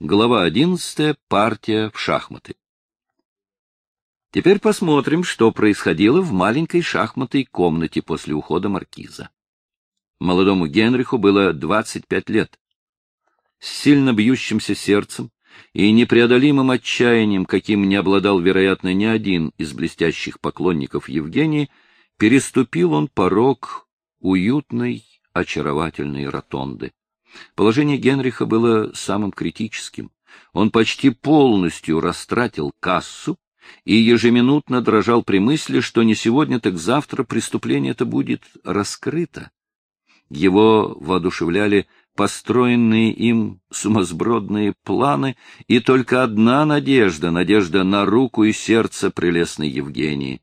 Глава одиннадцатая. Партия в шахматы. Теперь посмотрим, что происходило в маленькой шахматной комнате после ухода маркиза. Молодому Генриху было 25 лет. С сильно бьющимся сердцем и непреодолимым отчаянием, каким не обладал, вероятно, ни один из блестящих поклонников Евгении, переступил он порог уютной, очаровательной ротонды. Положение Генриха было самым критическим. Он почти полностью растратил кассу и ежеминутно дрожал при мысли, что не сегодня, так завтра преступление это будет раскрыто. Его воодушевляли построенные им сумасбродные планы, и только одна надежда — надежда на руку и сердце прелестной Евгении.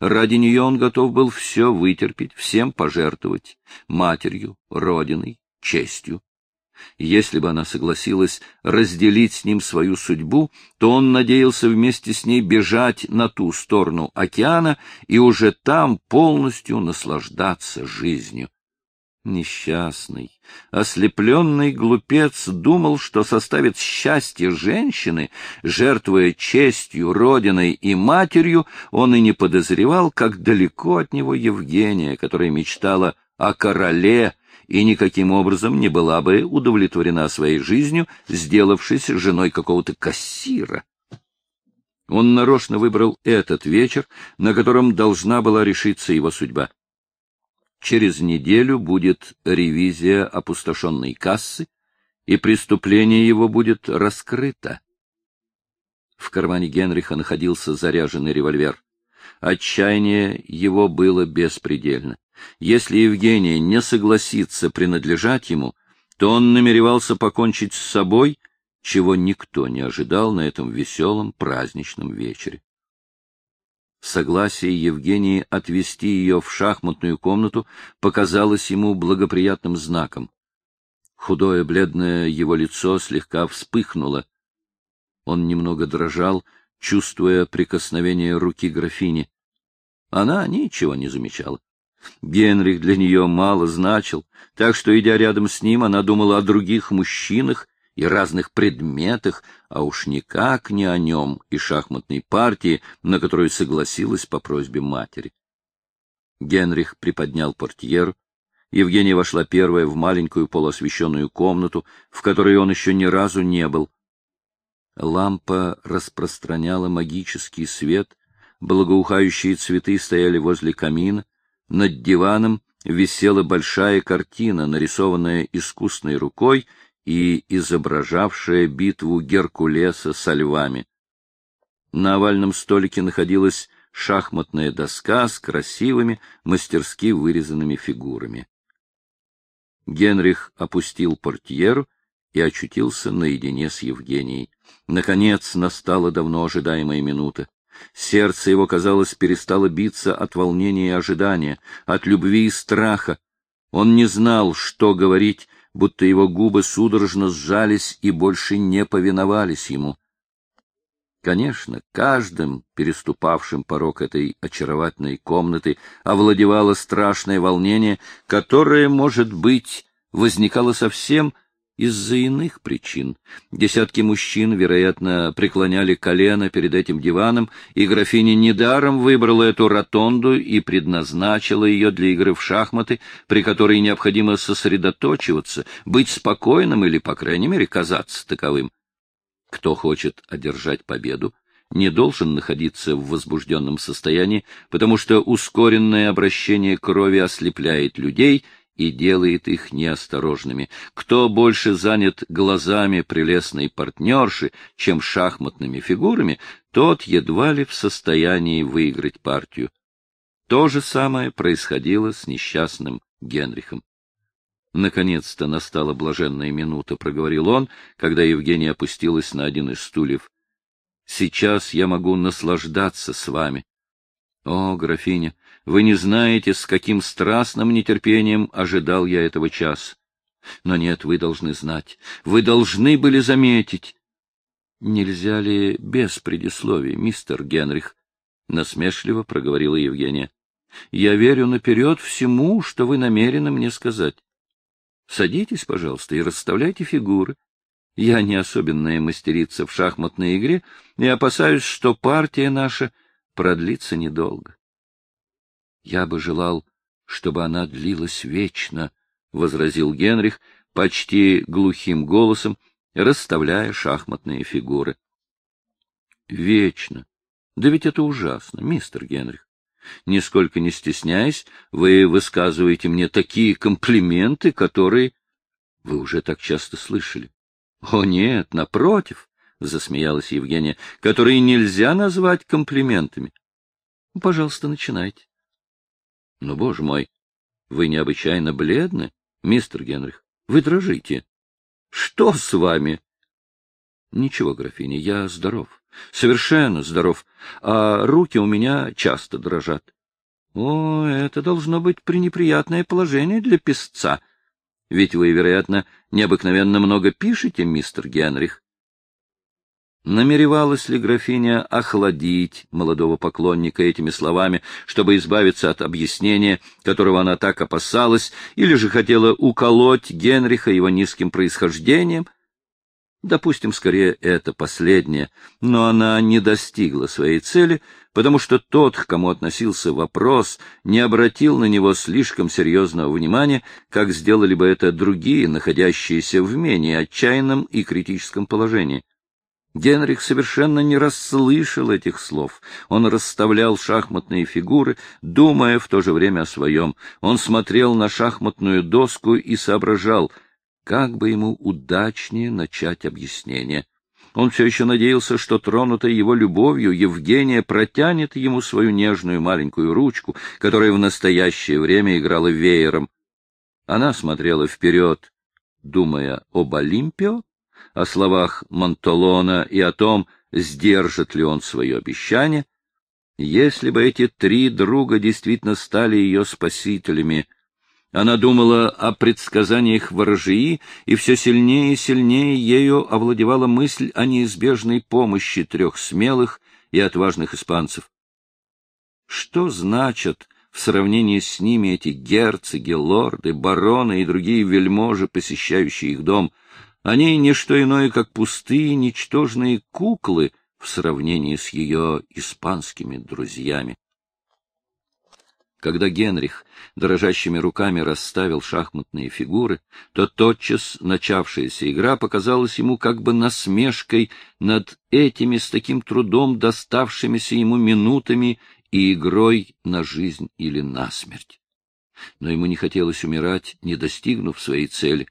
Ради нее он готов был все вытерпеть, всем пожертвовать — матерью, родиной, честью. Если бы она согласилась разделить с ним свою судьбу, то он надеялся вместе с ней бежать на ту сторону океана и уже там полностью наслаждаться жизнью. Несчастный, ослепленный глупец думал, что составит счастье женщины, жертвуя честью, родиной и матерью, он и не подозревал, как далеко от него Евгения, которая мечтала о короле, и никаким образом не была бы удовлетворена своей жизнью, сделавшись женой какого-то кассира. Он нарочно выбрал этот вечер, на котором должна была решиться его судьба. Через неделю будет ревизия опустошенной кассы, и преступление его будет раскрыто. В кармане Генриха находился заряженный револьвер. Отчаяние его было беспредельно. Если Евгения не согласится принадлежать ему, то он намеревался покончить с собой, чего никто не ожидал на этом веселом праздничном вечере. Согласие Евгении отвести ее в шахматную комнату показалось ему благоприятным знаком. Худое бледное его лицо слегка вспыхнуло. Он немного дрожал, чувствуя прикосновение руки графини. Она ничего не замечала. Генрих для нее мало значил, так что, идя рядом с ним, она думала о других мужчинах и разных предметах, а уж никак не о нем и шахматной партии, на которую согласилась по просьбе матери. Генрих приподнял портьеру. Евгения вошла первая в маленькую полуосвещенную комнату, в которой он еще ни разу не был. Лампа распространяла магический свет, благоухающие цветы стояли возле камина, над диваном висела большая картина, нарисованная искусной рукой и изображавшая битву Геркулеса со львами. На овальном столике находилась шахматная доска с красивыми, мастерски вырезанными фигурами. Генрих опустил портьеру и очутился наедине с Евгенией. Наконец настала давно ожидаемая минута. Сердце его, казалось, перестало биться от волнения и ожидания, от любви и страха. Он не знал, что говорить, будто его губы судорожно сжались и больше не повиновались ему. Конечно, каждым, переступавшим порог этой очаровательной комнаты, овладевало страшное волнение, которое, может быть, возникало совсем из-за иных причин. Десятки мужчин, вероятно, преклоняли колено перед этим диваном, и графиня недаром выбрала эту ротонду и предназначила ее для игры в шахматы, при которой необходимо сосредоточиваться, быть спокойным или, по крайней мере, казаться таковым. Кто хочет одержать победу, не должен находиться в возбужденном состоянии, потому что ускоренное обращение крови ослепляет людей — и делает их неосторожными. Кто больше занят глазами прелестной партнерши, чем шахматными фигурами, тот едва ли в состоянии выиграть партию. То же самое происходило с несчастным Генрихом. Наконец-то настала блаженная минута, — проговорил он, когда Евгения опустилась на один из стульев. — Сейчас я могу наслаждаться с вами. О, графиня, вы не знаете, с каким страстным нетерпением ожидал я этого часа. Но нет, вы должны знать, вы должны были заметить. Нельзя ли без предисловий, мистер Генрих? Насмешливо проговорила Евгения. Я верю наперед всему, что вы намерены мне сказать. Садитесь, пожалуйста, и расставляйте фигуры. Я не особенная мастерица в шахматной игре и опасаюсь, что партия наша продлится недолго. Я бы желал, чтобы она длилась вечно, — возразил Генрих почти глухим голосом, расставляя шахматные фигуры. — Вечно. Да ведь это ужасно, мистер Генрих. Нисколько не стесняясь, вы высказываете мне такие комплименты, которые вы уже так часто слышали. — О, нет, напротив, — засмеялась Евгения, — которые нельзя назвать комплиментами. — Пожалуйста, начинайте. — Ну, боже мой, вы необычайно бледны, мистер Генрих. Вы дрожите. — Что с вами? — Ничего, графиня, я здоров. Совершенно здоров. А руки у меня часто дрожат. О, это должно быть пренеприятное положение для писца. Ведь вы, вероятно, необыкновенно много пишете, мистер Генрих. Намеревалась ли графиня охладить молодого поклонника этими словами, чтобы избавиться от объяснения, которого она так опасалась, или же хотела уколоть Генриха его низким происхождением? Допустим, скорее, это последнее, но она не достигла своей цели, потому что тот, к кому относился вопрос, не обратил на него слишком серьезного внимания, как сделали бы это другие, находящиеся в менее отчаянном и критическом положении. Генрих совершенно не расслышал этих слов. Он расставлял шахматные фигуры, думая в то же время о своем. Он смотрел на шахматную доску и соображал, как бы ему удачнее начать объяснение. Он все еще надеялся, что, тронутая его любовью, Евгения протянет ему свою нежную маленькую ручку, которая в настоящее время играла веером. Она смотрела вперед, думая об Олимпио, о словах Монтолона и о том, сдержит ли он свое обещание, если бы эти три друга действительно стали ее спасителями. Она думала о предсказаниях ворожии, и все сильнее и сильнее ею овладевала мысль о неизбежной помощи трех смелых и отважных испанцев. Что значат в сравнении с ними эти герцоги, лорды, бароны и другие вельможи, посещающие их дом — они — не что иное, как пустые, ничтожные куклы в сравнении с ее испанскими друзьями. Когда Генрих дрожащими руками расставил шахматные фигуры, то тотчас начавшаяся игра показалась ему как бы насмешкой над этими с таким трудом доставшимися ему минутами и игрой на жизнь или на смерть. Но ему не хотелось умирать, не достигнув своей цели.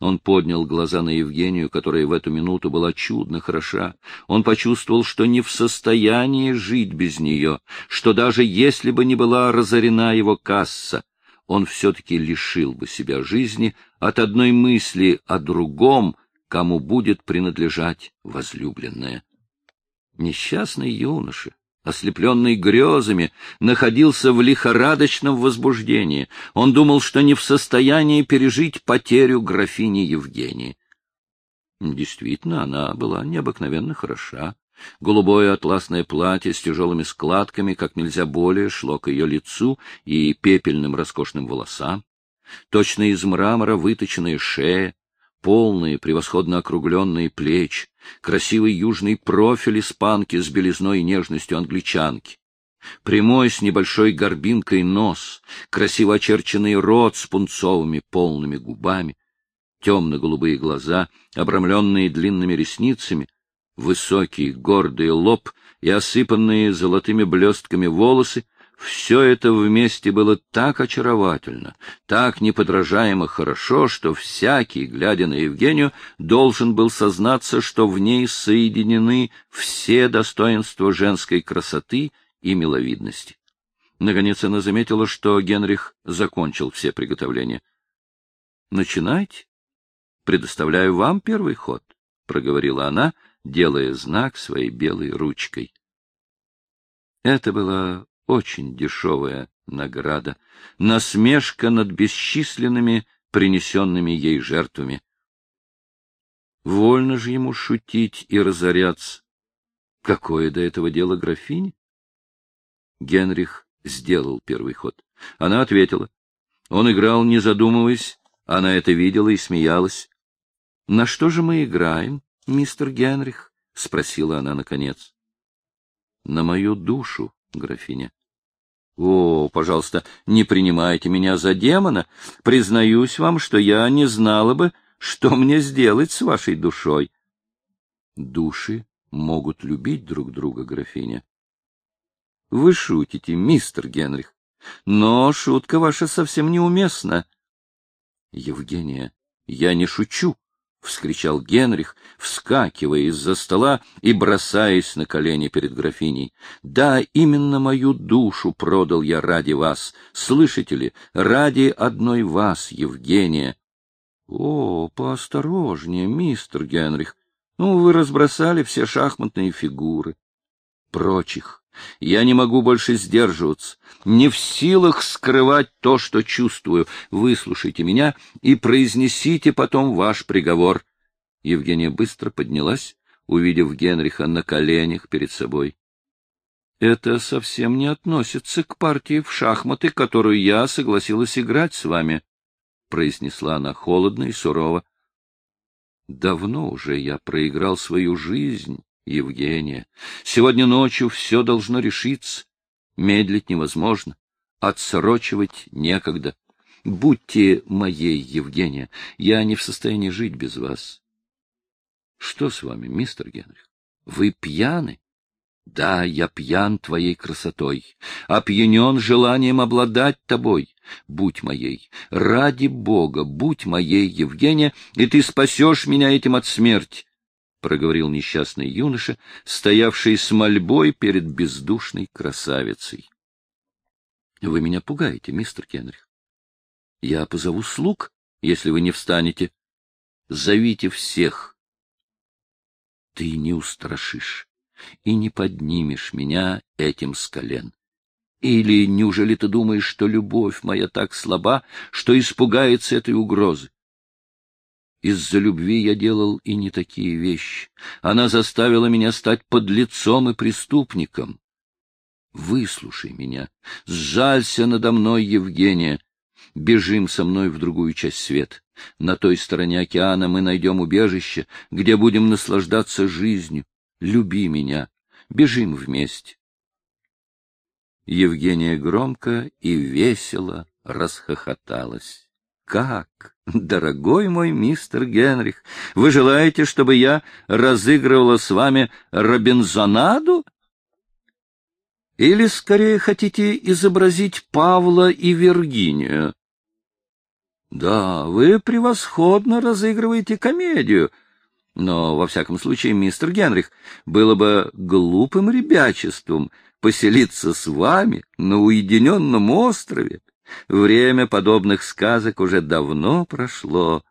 Он поднял глаза на Евгению, которая в эту минуту была чудно хороша. Он почувствовал, что не в состоянии жить без нее, что даже если бы не была разорена его касса, он все-таки лишил бы себя жизни от одной мысли о другом, кому будет принадлежать возлюбленная. Несчастный юноша, ослепленный грезами, находился в лихорадочном возбуждении. Он думал, что не в состоянии пережить потерю графини Евгении. Действительно, она была необыкновенно хороша. Голубое атласное платье с тяжелыми складками как нельзя более шло к ее лицу и пепельным роскошным волосам. Точно из мрамора выточенная шея, полные, превосходно округленные плечи, красивый южный профиль испанки с белизной и нежностью англичанки, прямой с небольшой горбинкой нос, красиво очерченный рот с пунцовыми полными губами, темно-голубые глаза, обрамленные длинными ресницами, высокий гордый лоб и осыпанные золотыми блестками волосы — все это вместе было так очаровательно, так неподражаемо хорошо, что всякий, глядя на Евгению, должен был сознаться, что в ней соединены все достоинства женской красоты и миловидности. Наконец она заметила, что Генрих закончил все приготовления. — Начинайте. Предоставляю вам первый ход, — проговорила она, делая знак своей белой ручкой. Это была очень дешевая награда, насмешка над бесчисленными принесенными ей жертвами. Вольно же ему шутить и разоряться. Какое до этого дело графине? Генрих сделал первый ход. Она ответила. Он играл, не задумываясь, она это видела и смеялась. — На что же мы играем, мистер Генрих? — спросила она наконец. — На мою душу, графиня. — О, пожалуйста, не принимайте меня за демона. Признаюсь вам, что я не знала бы, что мне сделать с вашей душой. — Души могут любить друг друга, графиня. — Вы шутите, мистер Генрих. Но шутка ваша совсем неуместна. — Евгения, я не шучу, — вскричал Генрих, вскакивая из-за стола и бросаясь на колени перед графиней. — Да, именно мою душу продал я ради вас. Слышите ли, ради одной вас, Евгения. — О, поосторожнее, мистер Генрих. Ну, вы разбросали все шахматные фигуры. Прочих. Я не могу больше сдерживаться, не в силах скрывать то, что чувствую. Выслушайте меня и произнесите потом ваш приговор. Евгения быстро поднялась, увидев Генриха на коленях перед собой. — Это совсем не относится к партии в шахматы, которую я согласилась играть с вами, — произнесла она холодно и сурово. — Давно уже я проиграл свою жизнь, Евгения. Сегодня ночью все должно решиться. Медлить невозможно. Отсрочивать некогда. Будьте моей, Евгения. Я не в состоянии жить без вас. Что с вами, мистер Генрих? Вы пьяны? Да, я пьян твоей красотой, опьянен желанием обладать тобой. Будь моей, ради Бога, будь моей, Евгения, и ты спасешь меня этим от смерти. — проговорил несчастный юноша, стоявший с мольбой перед бездушной красавицей. — Вы меня пугаете, мистер Кенрих. Я позову слуг, если вы не встанете. Зовите всех. Ты не устрашишь и не поднимешь меня этим с колен. Или неужели ты думаешь, что любовь моя так слаба, что испугается этой угрозы? Из-за любви я делал и не такие вещи. Она заставила меня стать подлецом и преступником. Выслушай меня, сжалься надо мной, Евгения. Бежим со мной в другую часть света. На той стороне океана мы найдем убежище, где будем наслаждаться жизнью. Люби меня. Бежим вместе. Евгения громко и весело расхохоталась. Как? Дорогой мой мистер Генрих, вы желаете, чтобы я разыгрывала с вами Робинзонаду? Или, скорее, хотите изобразить Павла и Виргинию? Да, вы превосходно разыгрываете комедию, но, во всяком случае, мистер Генрих, было бы глупым ребячеством поселиться с вами на уединенном острове, Время подобных сказок уже давно прошло.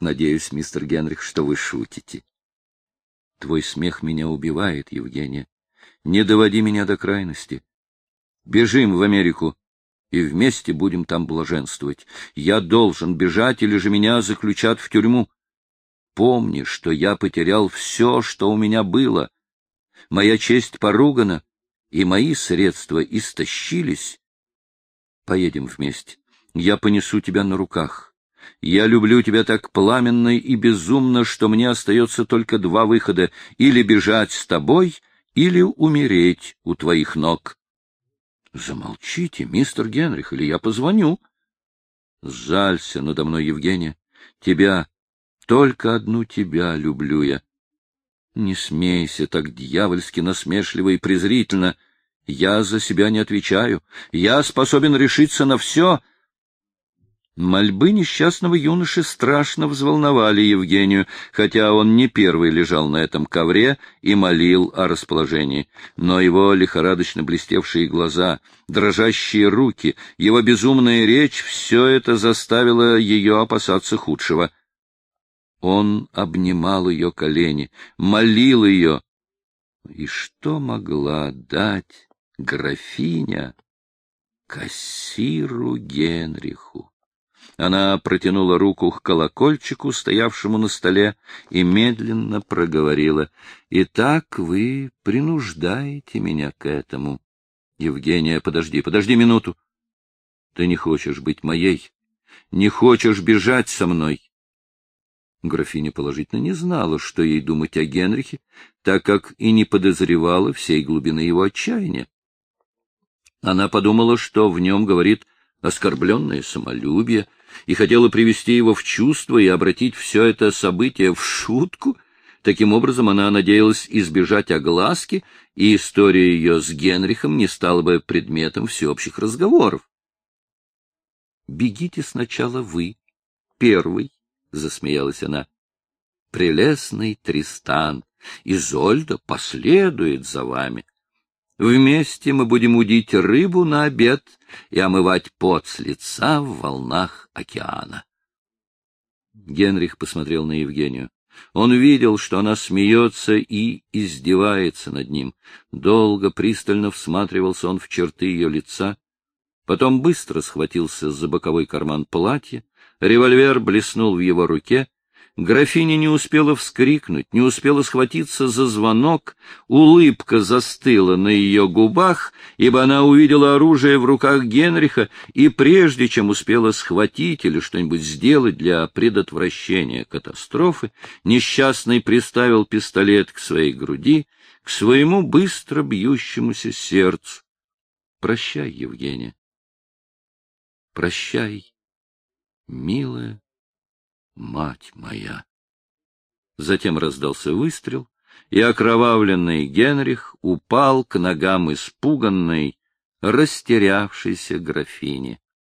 Надеюсь, мистер Генрих, что вы шутите. Твой смех меня убивает, Евгения. Не доводи меня до крайности. Бежим в Америку, и вместе будем там блаженствовать. Я должен бежать, или же меня заключат в тюрьму. Помни, что я потерял все, что у меня было. Моя честь поругана, и мои средства истощились, Поедем вместе. Я понесу тебя на руках. Я люблю тебя так пламенно и безумно, что мне остается только два выхода — или бежать с тобой, или умереть у твоих ног. Замолчите, мистер Генрих, или я позвоню. Жалься надо мной, Евгения. Тебя, только одну тебя люблю я. Не смейся так дьявольски насмешливо и презрительно — я за себя не отвечаю. Я способен решиться на все. Мольбы несчастного юноши страшно взволновали Евгению, хотя он не первый лежал на этом ковре и молил о расположении. Но его лихорадочно блестевшие глаза, дрожащие руки, его безумная речь — все это заставило ее опасаться худшего. Он обнимал ее колени, молил ее. И что могла дать графиня кассиру Генриху. Она протянула руку к колокольчику, стоявшему на столе, и медленно проговорила. — Итак, вы принуждаете меня к этому. — Евгения, подожди, подожди минуту. Ты не хочешь быть моей, не хочешь бежать со мной. Графиня положительно не знала, что ей думать о Генрихе, так как и не подозревала всей глубины его отчаяния. Она подумала, что в нем говорит оскорбленное самолюбие, и хотела привести его в чувство и обратить все это событие в шутку. Таким образом, она надеялась избежать огласки, и история ее с Генрихом не стала бы предметом всеобщих разговоров. «Бегите сначала вы, первый», — засмеялась она. «Прелестный Тристан, Изольда последует за вами. Вместе мы будем удить рыбу на обед и омывать пот с лица в волнах океана. Генрих посмотрел на Евгению. Он видел, что она смеется и издевается над ним. Долго, пристально всматривался он в черты ее лица, потом быстро схватился за боковой карман платья, револьвер блеснул в его руке, Графиня не успела вскрикнуть, не успела схватиться за звонок, улыбка застыла на ее губах, ибо она увидела оружие в руках Генриха, и прежде чем успела схватить или что-нибудь сделать для предотвращения катастрофы, несчастный приставил пистолет к своей груди, к своему быстро бьющемуся сердцу. Прощай, Евгения. Прощай, милая мать моя! Затем раздался выстрел, и окровавленный Генрих упал к ногам испуганной, растерявшейся графини.